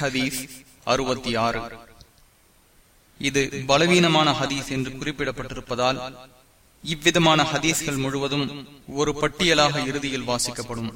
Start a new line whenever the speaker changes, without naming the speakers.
ஹதீஸ் அறுபத்தி ஆறு இது பலவீனமான ஹதீஸ் என்று குறிப்பிடப்பட்டிருப்பதால் இவ்விதமான ஹதீஸ்கள் முழுவதும் ஒரு பட்டியலாக இறுதியில் வாசிக்கப்படும்.